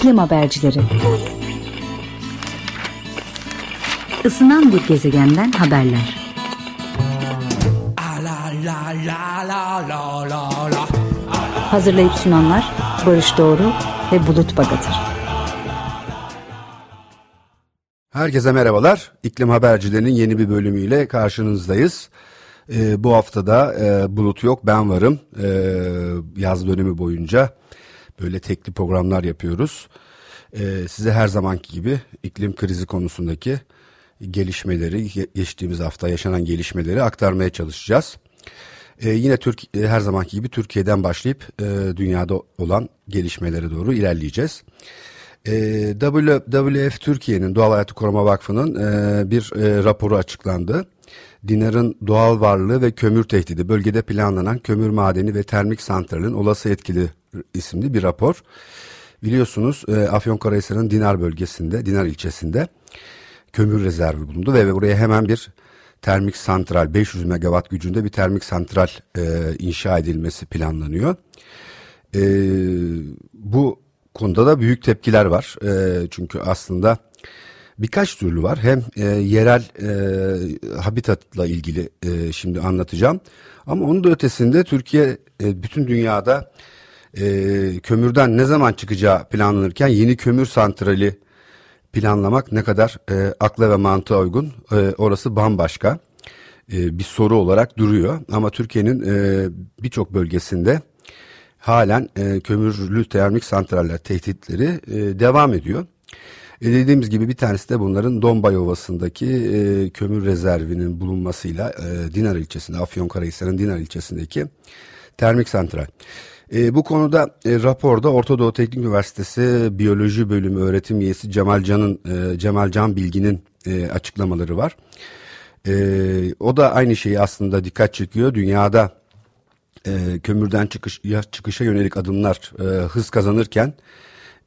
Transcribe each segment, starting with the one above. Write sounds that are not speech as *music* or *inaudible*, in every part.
İklim Habercileri Isınan bir gezegenden haberler Hazırlayıp sunanlar Barış Doğru ve Bulut Bagatır Herkese merhabalar. İklim Habercilerinin yeni bir bölümüyle karşınızdayız. Ee, bu haftada e, Bulut yok, ben varım. Ee, yaz dönemi boyunca böyle tekli programlar yapıyoruz. Ee, size her zamanki gibi iklim krizi konusundaki gelişmeleri, geçtiğimiz hafta yaşanan gelişmeleri aktarmaya çalışacağız. Ee, yine Türk e, her zamanki gibi Türkiye'den başlayıp e, dünyada olan gelişmelere doğru ilerleyeceğiz. E, WWF Türkiye'nin Doğal Hayatı Koruma Vakfı'nın e, bir e, raporu açıklandı. Dinar'ın doğal varlığı ve kömür tehdidi bölgede planlanan kömür madeni ve termik santralin olası etkili isimli bir rapor. Biliyorsunuz e, Afyonkarahisar'ın Dinar bölgesinde, Dinar ilçesinde kömür rezervi bulundu ve buraya hemen bir termik santral 500 megawatt gücünde bir termik santral e, inşa edilmesi planlanıyor. E, bu konuda da büyük tepkiler var. E, çünkü aslında birkaç türlü var. Hem e, yerel e, habitatla ilgili e, şimdi anlatacağım. Ama onun da ötesinde Türkiye e, bütün dünyada e, kömürden ne zaman çıkacağı planlanırken yeni kömür santrali planlamak ne kadar e, akla ve mantığa uygun e, orası bambaşka e, bir soru olarak duruyor. Ama Türkiye'nin e, birçok bölgesinde halen e, kömürlü termik santraller tehditleri e, devam ediyor. E, dediğimiz gibi bir tanesi de bunların Dombay Ovası'ndaki e, kömür rezervinin bulunmasıyla e, Dinar ilçesinde, Afyonkarahisar'ın Dinar ilçesindeki termik santral. E, bu konuda e, raporda Orta Doğu Teknik Üniversitesi Biyoloji Bölümü öğretim üyesi Cemal Can'ın e, Cemal Can Bilgin'in e, açıklamaları var. E, o da aynı şeyi aslında dikkat çekiyor. Dünyada e, kömürden çıkış ya çıkışa yönelik adımlar e, hız kazanırken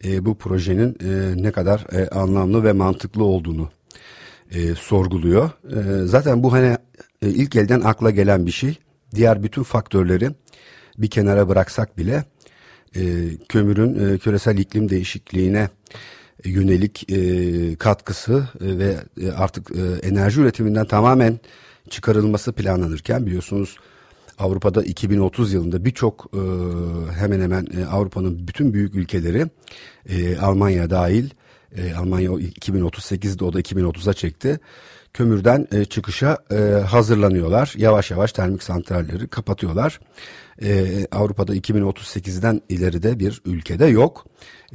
e, bu projenin e, ne kadar e, anlamlı ve mantıklı olduğunu e, sorguluyor. E, zaten bu hani e, ilk elden akla gelen bir şey. Diğer bütün faktörleri bir kenara bıraksak bile e, kömürün e, küresel iklim değişikliğine yönelik e, katkısı e, ve e, artık e, enerji üretiminden tamamen çıkarılması planlanırken biliyorsunuz Avrupa'da 2030 yılında birçok e, hemen hemen e, Avrupa'nın bütün büyük ülkeleri e, Almanya dahil e, Almanya 2038'de o da 2030'a çekti. Kömürden e, çıkışa e, hazırlanıyorlar. Yavaş yavaş termik santralleri kapatıyorlar. E, Avrupa'da 2038'den ileride bir ülkede yok.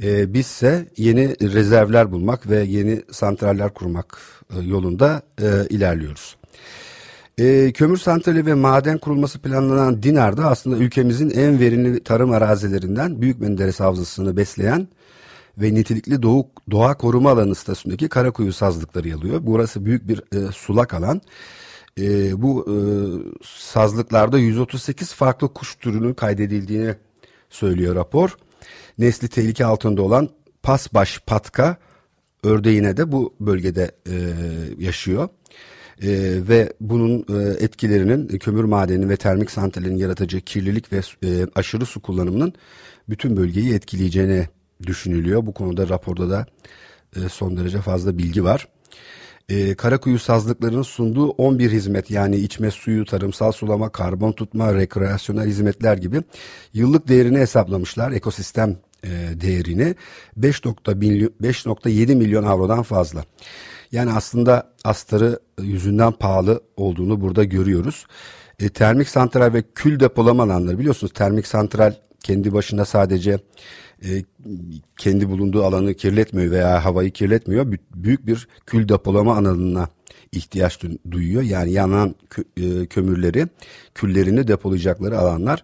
E, bizse yeni rezervler bulmak ve yeni santraller kurmak e, yolunda e, ilerliyoruz. E, kömür santrali ve maden kurulması planlanan Dinar'da aslında ülkemizin en verimli tarım arazilerinden Büyük Menderes Havzası'nı besleyen ve nitelikli doğu, doğa koruma alanı statüsündeki Karakuyu sazlıkları yalıyor. Burası büyük bir e, sulak alan. E, bu e, sazlıklarda 138 farklı kuş türünün kaydedildiğini söylüyor rapor. Nesli tehlike altında olan pasbaş patka ördeğine de bu bölgede e, yaşıyor e, ve bunun e, etkilerinin kömür madeni ve termik santralinin yaratacağı kirlilik ve e, aşırı su kullanımının bütün bölgeyi etkileyeceğini düşünülüyor. Bu konuda raporda da e, son derece fazla bilgi var. E, Karakuyu sazlıklarının sunduğu 11 hizmet yani içme suyu, tarımsal sulama, karbon tutma, rekreasyonel hizmetler gibi yıllık değerini hesaplamışlar ekosistem e, değerini 5.7 milyon avrodan fazla. Yani aslında astarı yüzünden pahalı olduğunu burada görüyoruz. E, termik santral ve kül depolama alanları biliyorsunuz termik santral kendi başına sadece e, kendi bulunduğu alanı kirletmiyor veya havayı kirletmiyor. Büyük bir kül depolama alanına ihtiyaç duyuyor. Yani yanan kö, e, kömürleri, küllerini depolayacakları alanlar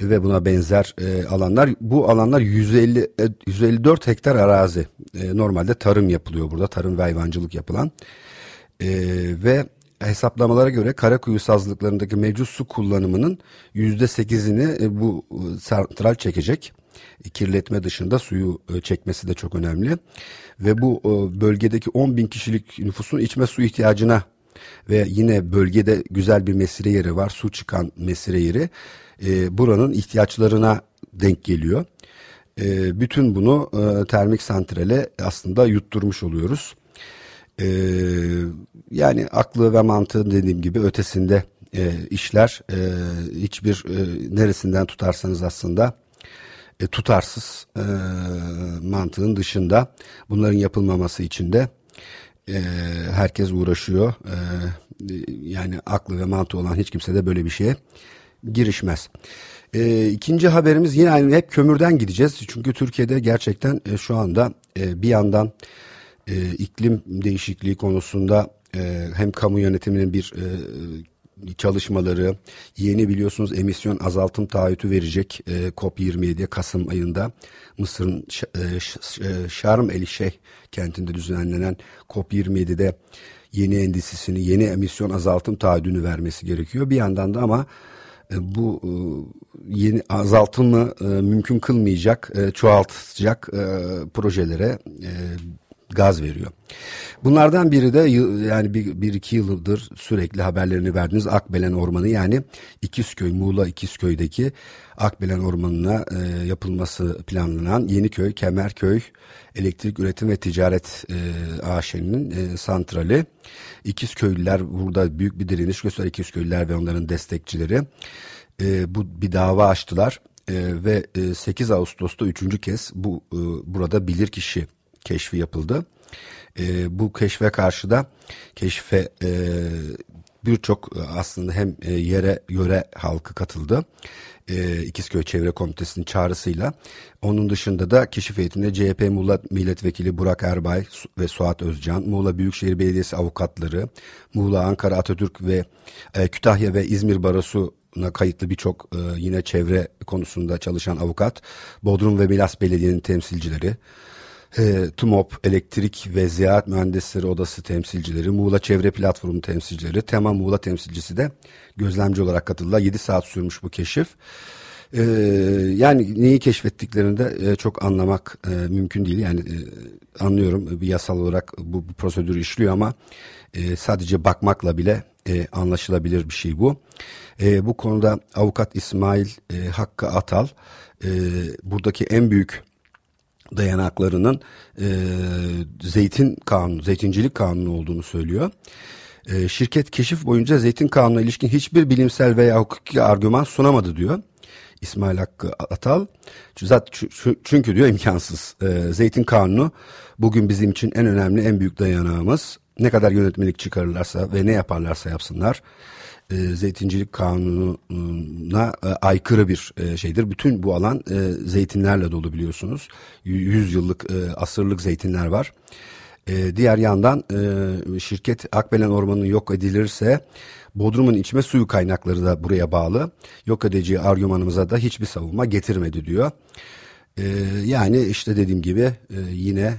ve buna benzer e, alanlar. Bu alanlar 150 154 e, hektar arazi. E, normalde tarım yapılıyor burada. Tarım ve hayvancılık yapılan. E, ve hesaplamalara göre Karakuyu sazlıklarındaki mevcut su kullanımının %8'ini e, bu e, santral çekecek. E, kirletme dışında suyu e, çekmesi de çok önemli. Ve bu e, bölgedeki 10 bin kişilik nüfusun içme su ihtiyacına ve yine bölgede güzel bir mesire yeri var. Su çıkan mesire yeri buranın ihtiyaçlarına denk geliyor. Bütün bunu termik santrale aslında yutturmuş oluyoruz. Yani aklı ve mantığı dediğim gibi ötesinde işler hiçbir neresinden tutarsanız aslında e, tutarsız e, mantığın dışında bunların yapılmaması için de e, herkes uğraşıyor. E, yani aklı ve mantığı olan hiç kimse de böyle bir şeye girişmez. E, ikinci haberimiz yine aynı hep kömürden gideceğiz. Çünkü Türkiye'de gerçekten e, şu anda e, bir yandan e, iklim değişikliği konusunda e, hem kamu yönetiminin bir e, çalışmaları yeni biliyorsunuz emisyon azaltım taahhütü verecek e, COP27 Kasım ayında Mısır'ın e, e, Şarm El Şeyh kentinde düzenlenen COP27'de yeni endisisini yeni emisyon azaltım taahhüdünü vermesi gerekiyor. Bir yandan da ama e, bu yeni azaltımı mümkün kılmayacak, çoğaltacak projelere gaz veriyor. Bunlardan biri de yani bir, bir iki yıldır sürekli haberlerini verdiğiniz Akbelen Ormanı yani İkizköy, Muğla İkizköy'deki Akbelen Ormanı'na e, yapılması planlanan Yeniköy, Kemerköy Elektrik Üretim ve Ticaret e, AŞ'nin e, santrali. İkizköylüler burada büyük bir direniş gösteren İkizköylüler ve onların destekçileri e, bu bir dava açtılar. E, ve e, 8 Ağustos'ta üçüncü kez bu e, burada bilirkişi keşfi yapıldı. E, bu keşfe karşı da keşfe e, birçok e, aslında hem e, yere yöre halkı katıldı. E, İkizköy Çevre Komitesi'nin çağrısıyla. Onun dışında da keşif heyetinde CHP Muğla Milletvekili Burak Erbay ve Suat Özcan, Muğla Büyükşehir Belediyesi avukatları, Muğla, Ankara, Atatürk ve e, Kütahya ve İzmir Barosu kayıtlı birçok e, yine çevre konusunda çalışan avukat, Bodrum ve Milas Belediye'nin temsilcileri, e, TUMOP Elektrik ve Ziraat Mühendisleri Odası temsilcileri, Muğla Çevre Platformu temsilcileri, Tema Muğla temsilcisi de gözlemci olarak katıldılar. 7 saat sürmüş bu keşif. Ee, yani neyi keşfettiklerini de e, çok anlamak e, mümkün değil. Yani e, anlıyorum bir yasal olarak bu, bu prosedürü işliyor ama e, sadece bakmakla bile e, anlaşılabilir bir şey bu. E, bu konuda avukat İsmail e, Hakkı Atal e, buradaki en büyük dayanaklarının e, zeytin kanunu, zeytincilik kanunu olduğunu söylüyor. E, şirket keşif boyunca zeytin kanununa ilişkin hiçbir bilimsel veya hukuki argüman sunamadı diyor. İsmail Hakkı Atal. Çünkü diyor imkansız. Zeytin kanunu bugün bizim için en önemli, en büyük dayanağımız. Ne kadar yönetmelik çıkarırlarsa ve ne yaparlarsa yapsınlar e, zeytincilik kanununa e, aykırı bir e, şeydir. Bütün bu alan zeytinlerle dolu biliyorsunuz. Yüz yıllık, e, asırlık zeytinler var. Diğer yandan şirket Akbelen Ormanı yok edilirse Bodrum'un içme suyu kaynakları da buraya bağlı. Yok edici argümanımıza da hiçbir savunma getirmedi diyor. Yani işte dediğim gibi yine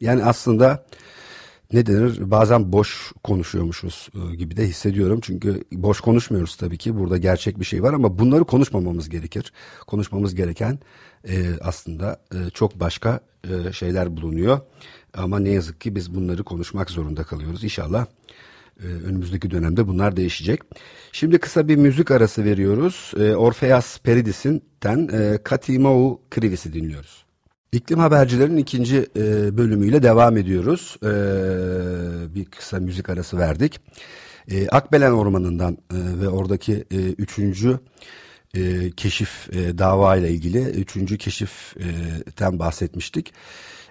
yani aslında ne denir bazen boş konuşuyormuşuz e, gibi de hissediyorum. Çünkü boş konuşmuyoruz tabii ki burada gerçek bir şey var ama bunları konuşmamamız gerekir. Konuşmamız gereken e, aslında e, çok başka e, şeyler bulunuyor. Ama ne yazık ki biz bunları konuşmak zorunda kalıyoruz. İnşallah e, önümüzdeki dönemde bunlar değişecek. Şimdi kısa bir müzik arası veriyoruz. E, Orpheus Peridis'in e, Katimau Krivis'i dinliyoruz. İklim Habercilerin ikinci e, bölümüyle devam ediyoruz. E, bir kısa müzik arası verdik. E, Akbelen Ormanı'ndan e, ve oradaki e, üçüncü e, keşif e, dava ile ilgili üçüncü keşiften bahsetmiştik.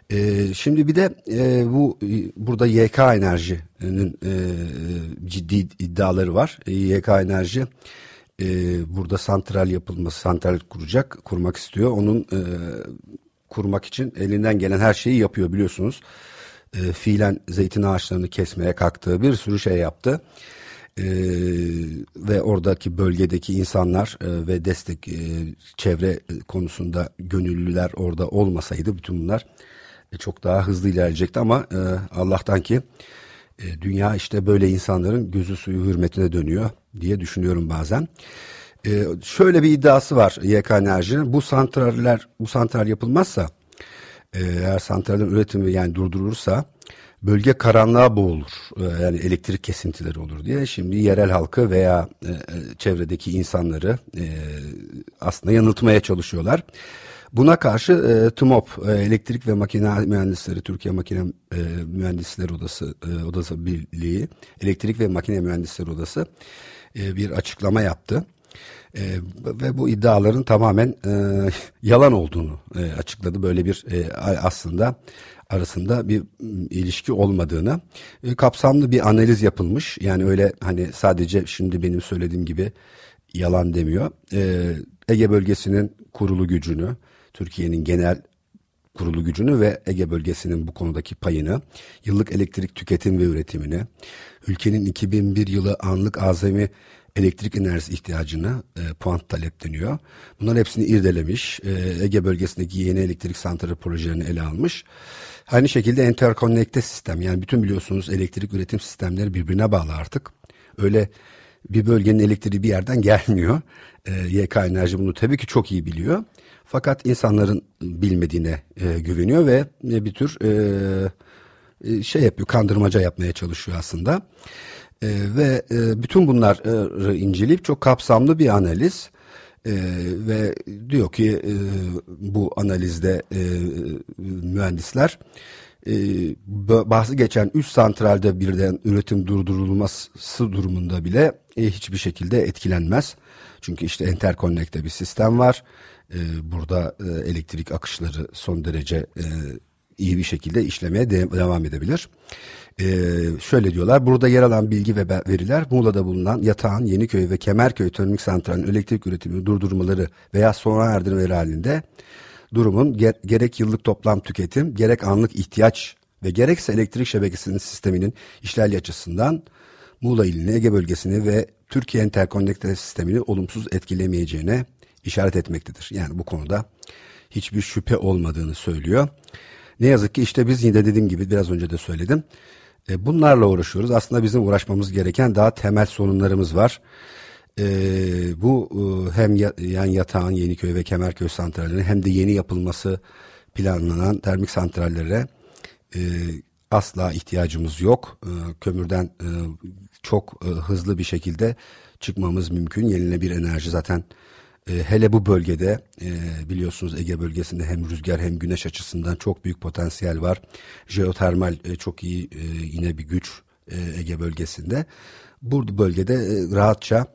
E, şimdi bir de e, bu burada YK Enerji'nin e, ciddi iddiaları var. E, YK Enerji e, burada santral yapılması, santral kuracak, kurmak istiyor. Onun e, kurmak için elinden gelen her şeyi yapıyor biliyorsunuz. E, fiilen zeytin ağaçlarını kesmeye kalktığı bir sürü şey yaptı. E, ve oradaki bölgedeki insanlar e, ve destek e, çevre konusunda gönüllüler orada olmasaydı bütün bunlar e, çok daha hızlı ilerleyecekti ama e, Allah'tan ki e, dünya işte böyle insanların gözü suyu hürmetine dönüyor diye düşünüyorum bazen. Ee, şöyle bir iddiası var YK Enerji'nin. Bu santraller, bu santral yapılmazsa e, eğer santralin üretimi yani durdurulursa bölge karanlığa boğulur. E, yani elektrik kesintileri olur diye. Şimdi yerel halkı veya e, e çevredeki insanları e, aslında yanıltmaya çalışıyorlar. Buna karşı e, TMOP, e, Elektrik ve Makine Mühendisleri, Türkiye Makine e, Mühendisleri Odası, e, Odası Birliği, Elektrik ve Makine Mühendisleri Odası e, bir açıklama yaptı. E, ve bu iddiaların tamamen e, *laughs* yalan olduğunu e, açıkladı. Böyle bir e, aslında arasında bir ilişki olmadığını e, kapsamlı bir analiz yapılmış. Yani öyle hani sadece şimdi benim söylediğim gibi yalan demiyor. E, Ege bölgesinin kurulu gücünü, Türkiye'nin genel kurulu gücünü ve Ege bölgesinin bu konudaki payını, yıllık elektrik tüketim ve üretimini, ülkenin 2001 yılı anlık azami elektrik enerjisi ihtiyacını e, puan talepleniyor. Bunların hepsini irdelemiş. E, Ege bölgesindeki yeni elektrik santrali projelerini ele almış. Aynı şekilde interkonnekte sistem yani bütün biliyorsunuz elektrik üretim sistemleri birbirine bağlı artık. Öyle bir bölgenin elektriği bir yerden gelmiyor. E, YK Enerji bunu tabii ki çok iyi biliyor. Fakat insanların bilmediğine e, güveniyor ve e, bir tür e, e, şey yapıyor, kandırmaca yapmaya çalışıyor aslında. E, ve e, bütün bunları inceleyip çok kapsamlı bir analiz e, ve diyor ki e, bu analizde e, mühendisler e, bahsi geçen 3 santralde birden üretim durdurulması durumunda bile e, hiçbir şekilde etkilenmez. Çünkü işte interkonnekte bir sistem var. E, burada e, elektrik akışları son derece e, iyi bir şekilde işlemeye de, devam edebilir. Ee, şöyle diyorlar, burada yer alan bilgi ve veriler Muğla'da bulunan Yatağan, Yeniköy ve Kemerköy termik santralinin elektrik üretimini durdurmaları veya sona erdirmeleri halinde durumun ger gerek yıllık toplam tüketim, gerek anlık ihtiyaç ve gerekse elektrik şebekesinin sisteminin işlerliği açısından Muğla ilini, Ege bölgesini ve Türkiye enterkonnekte sistemini olumsuz etkilemeyeceğine işaret etmektedir. Yani bu konuda hiçbir şüphe olmadığını söylüyor. Ne yazık ki işte biz yine dediğim gibi biraz önce de söyledim. E, bunlarla uğraşıyoruz. Aslında bizim uğraşmamız gereken daha temel sorunlarımız var. E, bu e, hem ya, yani Yatağan, Yeniköy ve Kemerköy santrallerinin hem de yeni yapılması planlanan termik santrallere e, asla ihtiyacımız yok. E, kömürden e, çok e, hızlı bir şekilde çıkmamız mümkün. Yenilenebilir enerji zaten e, hele bu bölgede e, biliyorsunuz Ege bölgesinde hem rüzgar hem güneş açısından çok büyük potansiyel var. Jeotermal e, çok iyi e, yine bir güç e, Ege bölgesinde. Bu bölgede e, rahatça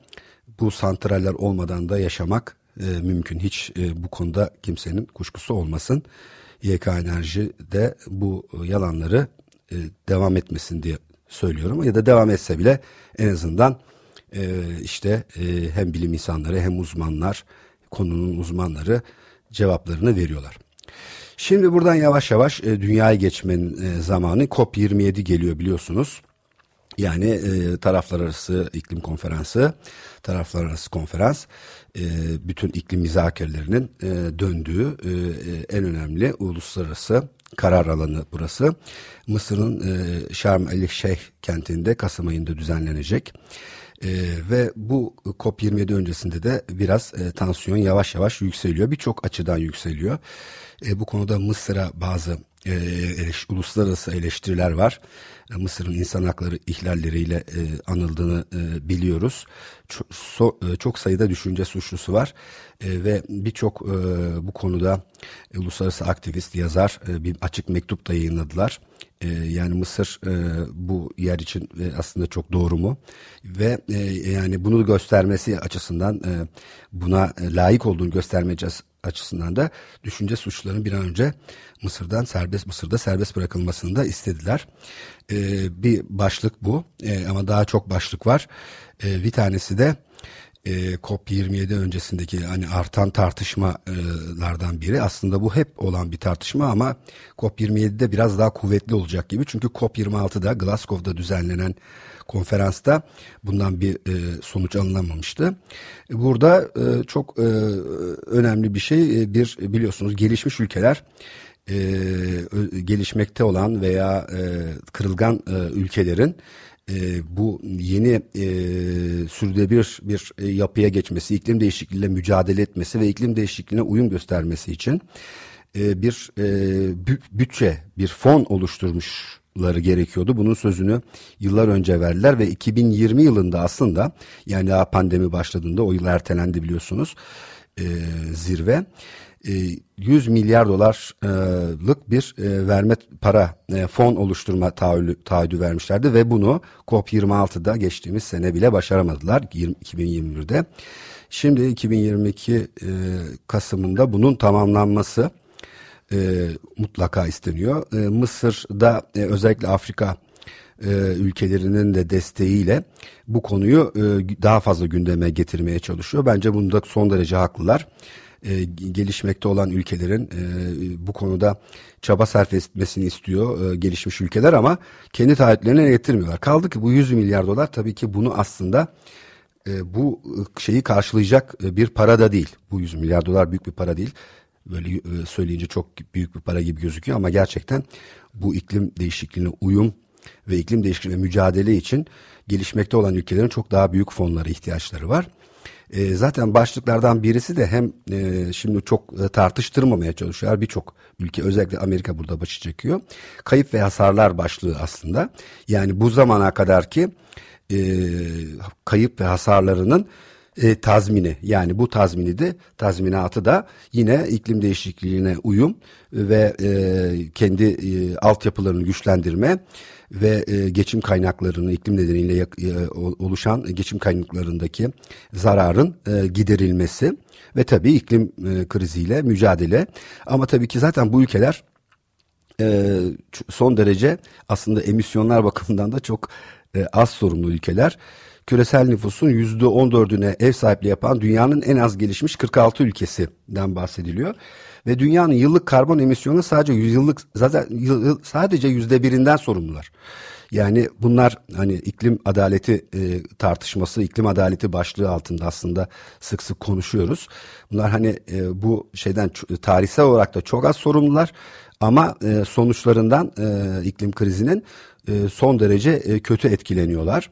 bu santraller olmadan da yaşamak e, mümkün. Hiç e, bu konuda kimsenin kuşkusu olmasın. YK Enerji de bu yalanları e, devam etmesin diye söylüyorum. Ya da devam etse bile en azından e, işte e, hem bilim insanları hem uzmanlar konunun uzmanları cevaplarını veriyorlar. Şimdi buradan yavaş yavaş e, dünyaya geçmenin e, zamanı COP27 geliyor biliyorsunuz. Yani e, taraflar arası iklim konferansı, taraflar arası konferans, e, bütün iklim müzakerelerinin e, döndüğü e en önemli uluslararası karar alanı burası. Mısır'ın e, Şarm el Şeyh kentinde Kasım ayında düzenlenecek. E, ve bu COP27 öncesinde de biraz e, tansiyon yavaş yavaş yükseliyor. Birçok açıdan yükseliyor. E, bu konuda Mısır'a bazı e, eleş, uluslararası eleştiriler var. E, Mısır'ın insan hakları ihlalleriyle e, anıldığını e, biliyoruz. Çok, so, e, çok sayıda düşünce suçlusu var e, ve birçok e, bu konuda e, uluslararası aktivist, yazar e, bir açık mektup da yayınladılar. E, yani Mısır e, bu yer için e, aslında çok doğru mu? Ve e, yani bunu göstermesi açısından e, buna layık olduğunu göstermeyeceğiz açısından da düşünce suçlarının bir an önce Mısır'dan serbest Mısır'da serbest bırakılmasını da istediler. Ee, bir başlık bu ee, ama daha çok başlık var. Ee, bir tanesi de e, COP27 öncesindeki hani artan tartışmalardan biri. Aslında bu hep olan bir tartışma ama COP27'de biraz daha kuvvetli olacak gibi. Çünkü COP26'da Glasgow'da düzenlenen konferansta bundan bir e, sonuç alınamamıştı. Burada e, çok e, önemli bir şey e, bir biliyorsunuz gelişmiş ülkeler e, gelişmekte olan veya e, kırılgan e, ülkelerin e, bu yeni e, sürdürülebilir bir e, yapıya geçmesi, iklim değişikliğiyle mücadele etmesi ve iklim değişikliğine uyum göstermesi için e, bir e, bütçe, bir fon oluşturmuşları gerekiyordu. Bunun sözünü yıllar önce verdiler ve 2020 yılında aslında yani daha pandemi başladığında o yıl ertelendi biliyorsunuz e, zirve. 100 milyar dolarlık bir verme para fon oluşturma taahhüdü vermişlerdi ve bunu COP26'da geçtiğimiz sene bile başaramadılar 2021'de. Şimdi 2022 Kasım'ında bunun tamamlanması mutlaka isteniyor. Mısır'da özellikle Afrika ülkelerinin de desteğiyle bu konuyu daha fazla gündeme getirmeye çalışıyor. Bence bunda son derece haklılar e, gelişmekte olan ülkelerin e, bu konuda çaba sarf etmesini istiyor e, gelişmiş ülkeler ama kendi taahhütlerine getirmiyorlar. Kaldı ki bu 100 milyar dolar tabii ki bunu aslında e, bu şeyi karşılayacak e, bir para da değil. Bu 100 milyar dolar büyük bir para değil. Böyle e, söyleyince çok büyük bir para gibi gözüküyor ama gerçekten bu iklim değişikliğine uyum ve iklim değişikliğine mücadele için gelişmekte olan ülkelerin çok daha büyük fonlara ihtiyaçları var. E, zaten başlıklardan birisi de hem e, şimdi çok e, tartıştırmamaya çalışıyor. Birçok ülke özellikle Amerika burada başı çekiyor. Kayıp ve hasarlar başlığı aslında. Yani bu zamana kadar ki e, kayıp ve hasarlarının e, tazmini yani bu tazmini de tazminatı da yine iklim değişikliğine uyum ve e, kendi e, altyapılarını güçlendirme ve e, geçim kaynaklarını iklim nedeniyle e, oluşan geçim kaynaklarındaki zararın e, giderilmesi ve tabii iklim e, kriziyle mücadele. Ama tabii ki zaten bu ülkeler e, son derece aslında emisyonlar bakımından da çok e, az sorumlu ülkeler. Küresel nüfusun %14'üne ev sahipliği yapan dünyanın en az gelişmiş 46 ülkesinden bahsediliyor ve dünyanın yıllık karbon emisyonu sadece yüzyıllık zaten sadece yüzde birinden sorumlular. Yani bunlar hani iklim adaleti e, tartışması, iklim adaleti başlığı altında aslında sık sık konuşuyoruz. Bunlar hani e, bu şeyden tarihsel olarak da çok az sorumlular ama e, sonuçlarından e, iklim krizinin e, son derece e, kötü etkileniyorlar.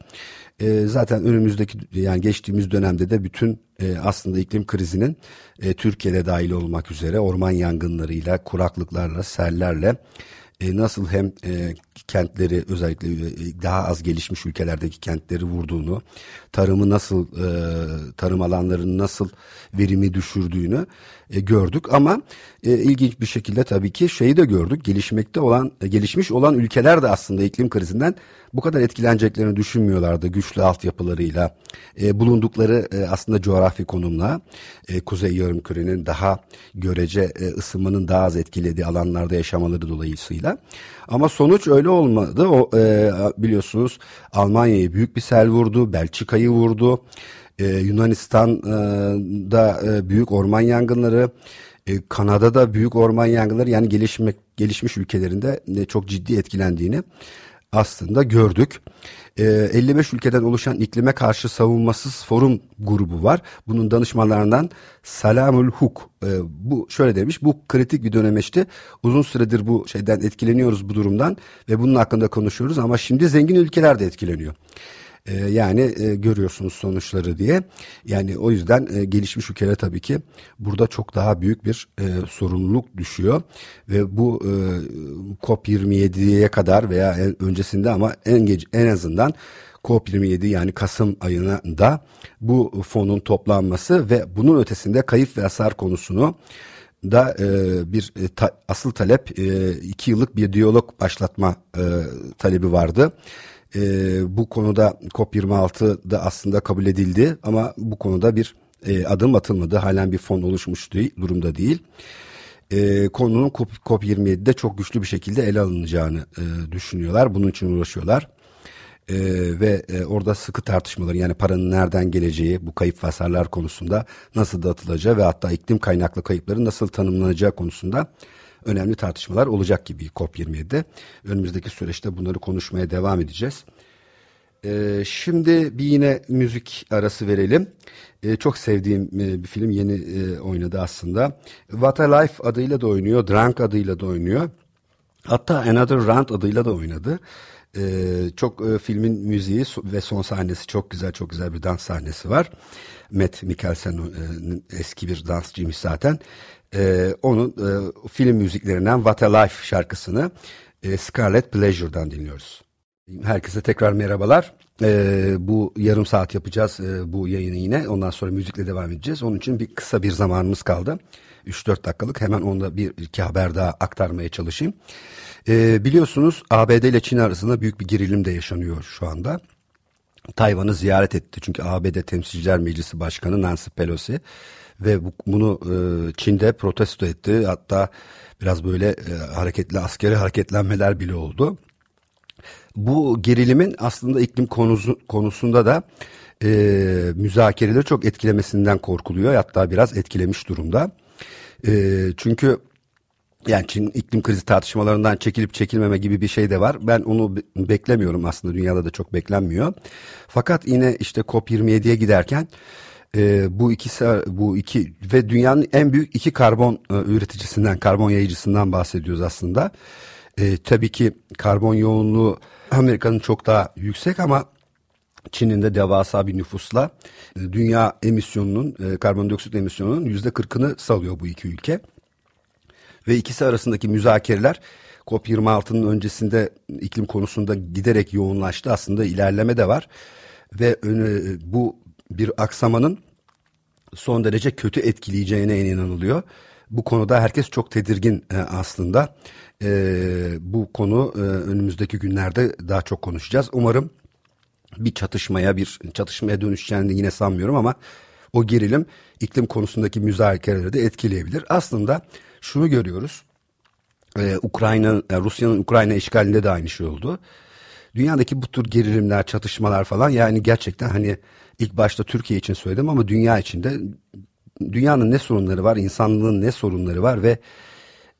E, zaten önümüzdeki yani geçtiğimiz dönemde de bütün e, aslında iklim krizinin e, Türkiye'de dahil olmak üzere orman yangınlarıyla, kuraklıklarla, sellerle e, nasıl hem e, kentleri özellikle e, daha az gelişmiş ülkelerdeki kentleri vurduğunu, tarımı nasıl e, tarım alanlarının nasıl verimi düşürdüğünü e, gördük ama e, ilginç bir şekilde tabii ki şeyi de gördük. Gelişmekte olan e, gelişmiş olan ülkeler de aslında iklim krizinden bu kadar etkileneceklerini düşünmüyorlardı güçlü altyapılarıyla. E, bulundukları e, aslında coğrafi konumla e, Kuzey Yarımküre'nin daha görece e, ısınmanın daha az etkilediği alanlarda yaşamaları dolayısıyla. Ama sonuç öyle olmadı. O e, biliyorsunuz Almanya'yı büyük bir sel vurdu, Belçika'yı vurdu. Ee, Yunanistan'da e, büyük orman yangınları, e, Kanada'da büyük orman yangınları yani gelişmek gelişmiş ülkelerinde e, çok ciddi etkilendiğini aslında gördük. 55 ülkeden oluşan iklime karşı savunmasız forum grubu var. Bunun danışmanlarından Salamül Huk bu şöyle demiş. Bu kritik bir dönemeçti. Uzun süredir bu şeyden etkileniyoruz bu durumdan ve bunun hakkında konuşuyoruz ama şimdi zengin ülkeler de etkileniyor. E, yani e, görüyorsunuz sonuçları diye. Yani o yüzden e, gelişmiş ülkeler tabii ki burada çok daha büyük bir e, sorumluluk düşüyor ve bu e, COP27'ye kadar veya en, öncesinde ama en en azından COP27 yani Kasım ayına da bu fonun toplanması ve bunun ötesinde kayıp ve hasar konusunu da e, bir e, ta, asıl talep e, iki yıllık bir diyalog başlatma e, talebi vardı e, bu konuda COP26 da aslında kabul edildi ama bu konuda bir e, adım atılmadı. Halen bir fon oluşmuş değil, durumda değil. E, konunun COP27'de çok güçlü bir şekilde ele alınacağını e, düşünüyorlar. Bunun için uğraşıyorlar. E, ve e, orada sıkı tartışmaları yani paranın nereden geleceği bu kayıp hasarlar konusunda nasıl dağıtılacağı ve hatta iklim kaynaklı kayıpların nasıl tanımlanacağı konusunda önemli tartışmalar olacak gibi COP27'de. Önümüzdeki süreçte bunları konuşmaya devam edeceğiz. Ee, şimdi bir yine müzik arası verelim. Ee, çok sevdiğim e, bir film yeni e, oynadı aslında. What a Life adıyla da oynuyor, Drunk adıyla da oynuyor. Hatta Another Round adıyla da oynadı. Ee, çok e, filmin müziği ve son sahnesi çok güzel, çok güzel bir dans sahnesi var. Matt Mikkelsen'in e, eski bir dansçıymış zaten e, onun e, film müziklerinden What a Life şarkısını e, Scarlet Pleasure'dan dinliyoruz. Herkese tekrar merhabalar. Ee, bu yarım saat yapacağız e, bu yayını yine. Ondan sonra müzikle devam edeceğiz. Onun için bir kısa bir zamanımız kaldı. 3-4 dakikalık hemen onda bir iki haber daha aktarmaya çalışayım. Ee, biliyorsunuz ABD ile Çin arasında büyük bir gerilim de yaşanıyor şu anda. Tayvan'ı ziyaret etti çünkü ABD Temsilciler Meclisi Başkanı Nancy Pelosi ve bu, bunu e, Çin'de protesto etti. Hatta biraz böyle e, hareketli askeri hareketlenmeler bile oldu bu gerilimin aslında iklim konusu, konusunda da e, müzakereleri çok etkilemesinden korkuluyor. Hatta biraz etkilemiş durumda. E, çünkü yani Çin iklim krizi tartışmalarından çekilip çekilmeme gibi bir şey de var. Ben onu beklemiyorum aslında dünyada da çok beklenmiyor. Fakat yine işte COP27'ye giderken e, bu ikisi bu iki ve dünyanın en büyük iki karbon e, üreticisinden, karbon yayıcısından bahsediyoruz aslında. E, tabii ki karbon yoğunluğu Amerika'nın çok daha yüksek ama Çin'in de devasa bir nüfusla e, dünya emisyonunun, e, karbondioksit emisyonunun yüzde kırkını salıyor bu iki ülke. Ve ikisi arasındaki müzakereler COP26'nın öncesinde iklim konusunda giderek yoğunlaştı. Aslında ilerleme de var. Ve bu bir aksamanın son derece kötü etkileyeceğine inanılıyor. Bu konuda herkes çok tedirgin e, aslında. E, bu konu e, önümüzdeki günlerde daha çok konuşacağız. Umarım bir çatışmaya bir çatışmaya dönüşeceğini yine sanmıyorum ama o gerilim iklim konusundaki müzakereleri de etkileyebilir. Aslında şunu görüyoruz. Ee, Ukrayna, Rusya'nın Ukrayna işgalinde de aynı şey oldu. Dünyadaki bu tür gerilimler, çatışmalar falan yani gerçekten hani ilk başta Türkiye için söyledim ama dünya için de dünyanın ne sorunları var, insanlığın ne sorunları var ve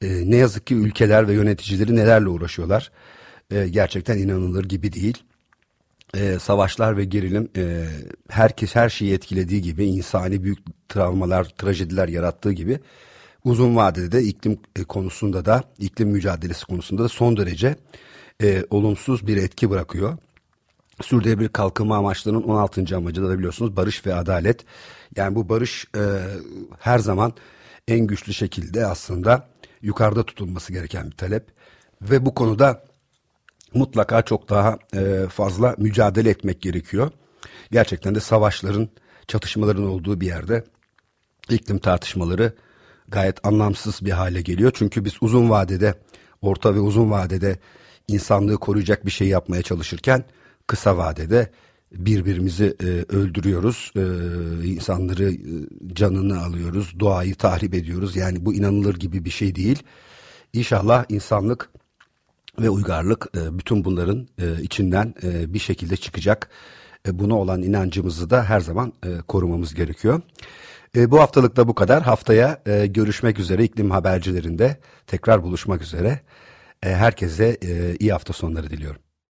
e, ne yazık ki ülkeler ve yöneticileri nelerle uğraşıyorlar. E, gerçekten inanılır gibi değil. E, savaşlar ve gerilim e, herkes her şeyi etkilediği gibi insani büyük travmalar, trajediler yarattığı gibi uzun vadede de iklim e, konusunda da iklim mücadelesi konusunda da son derece e, olumsuz bir etki bırakıyor. Sürdürülebilir kalkınma amaçlarının 16. amacı da biliyorsunuz barış ve adalet. Yani bu barış e, her zaman en güçlü şekilde aslında yukarıda tutulması gereken bir talep. Ve bu konuda mutlaka çok daha e, fazla mücadele etmek gerekiyor. Gerçekten de savaşların, çatışmaların olduğu bir yerde iklim tartışmaları gayet anlamsız bir hale geliyor. Çünkü biz uzun vadede, orta ve uzun vadede insanlığı koruyacak bir şey yapmaya çalışırken kısa vadede birbirimizi e, öldürüyoruz, e, insanları e, canını alıyoruz, doğayı tahrip ediyoruz. Yani bu inanılır gibi bir şey değil. İnşallah insanlık ve uygarlık e, bütün bunların e, içinden e, bir şekilde çıkacak. E, buna olan inancımızı da her zaman e, korumamız gerekiyor. E, bu haftalık da bu kadar. Haftaya e, görüşmek üzere iklim habercilerinde tekrar buluşmak üzere. E, herkese e, iyi hafta sonları diliyorum.